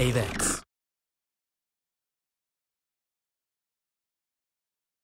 Avex.